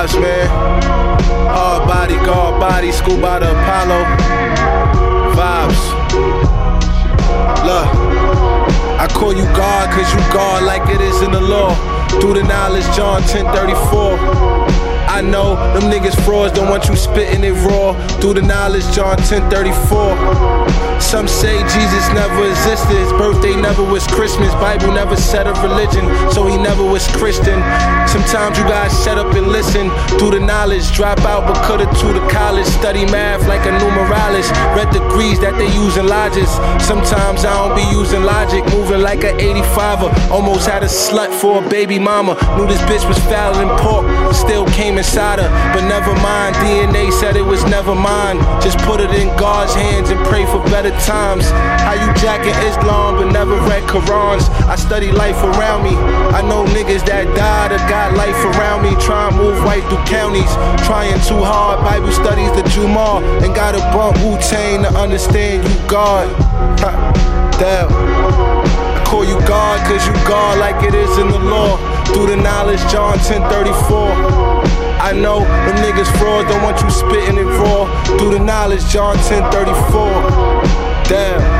Minaj, man. hard body, all body, school by the Apollo. Vibes. Look, I call you God, cause you God like it is in the law. Through the knowledge, John 1034. I know them niggas frauds don't want you spitting it raw. Through the knowledge, John 1034. Some say Jesus never existed. His birthday never was Christmas. Bible never said a religion, so he never was Christian. Sometimes you gotta shut up and listen. Through the knowledge, drop out but coulda to the college. Study math like a numeralist. Read degrees that they use in. Sometimes I don't be using logic. Moving like an 85er. Almost had a slut for a baby mama. Knew this bitch was foul and pork. Still came inside her, but never mind. DNA never mine. Just put it in God's hands and pray for better times. How you jacking Islam but never read Qurans? I study life around me. I know niggas that died or got life around me. Trying to move right through counties. Trying too hard. Bible studies the Jumar. And gotta bump Wu Tang to understand you God. Ha, damn. I call you God cause you God like it is in the law. Through the knowledge, John 1034. I know them niggas fraud, don't want you spitting it raw. Through the knowledge, John 1034. Damn.